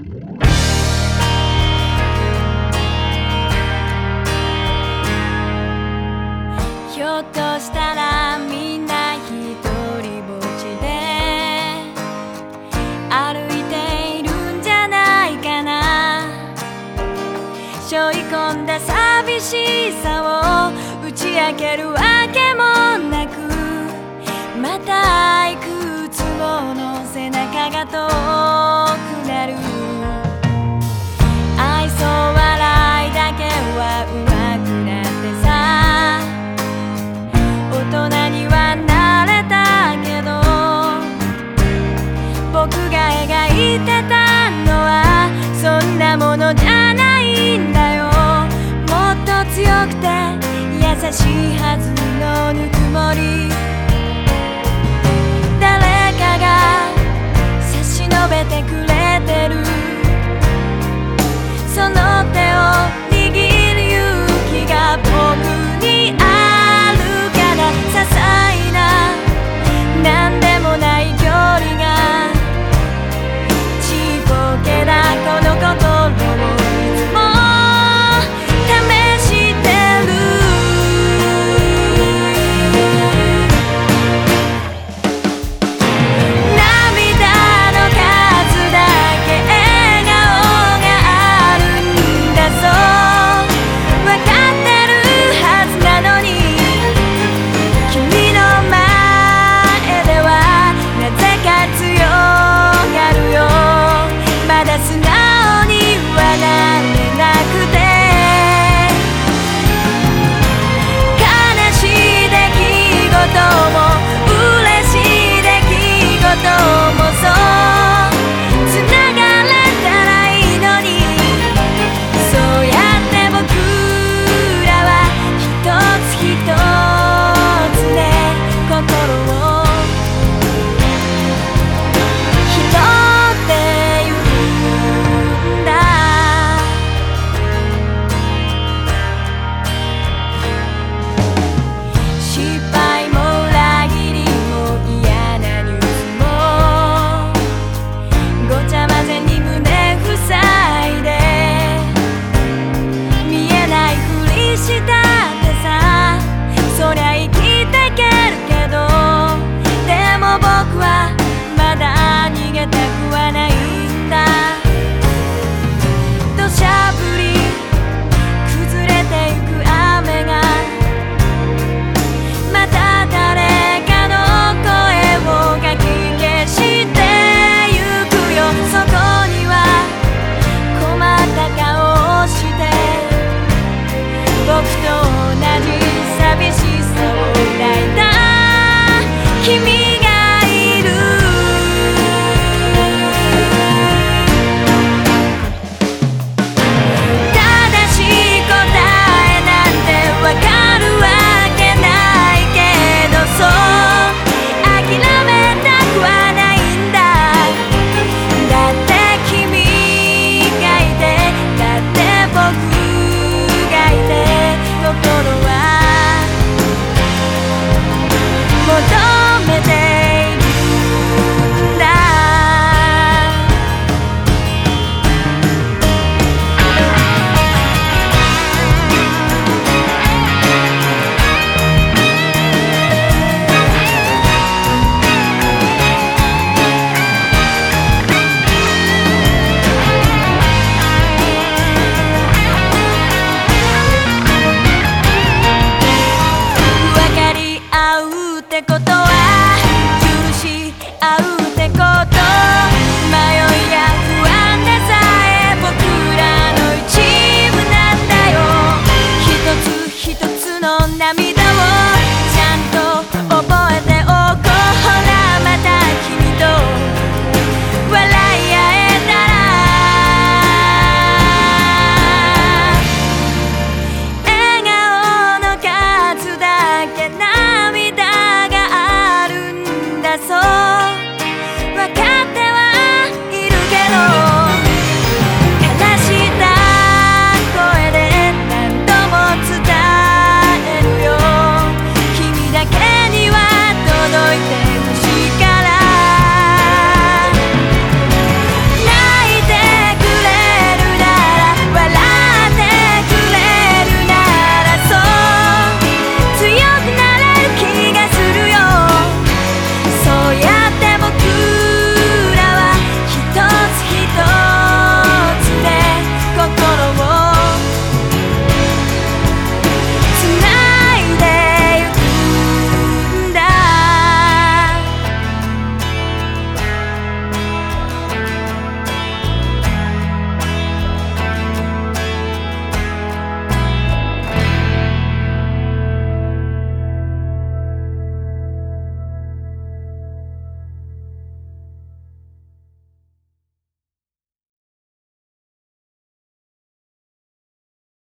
ひょっとしたらみんな一人ぼっちで歩いているんじゃないかな。背負い込んだ寂しさを打ち明けるわけもなくまたいくつもの背中が遠くなる。てたのはそんなものじゃないんだよ。もっと強くて優しいはずのぬくもり。しってさ。そりゃ生きてけるけど。でも僕はまだ逃げてく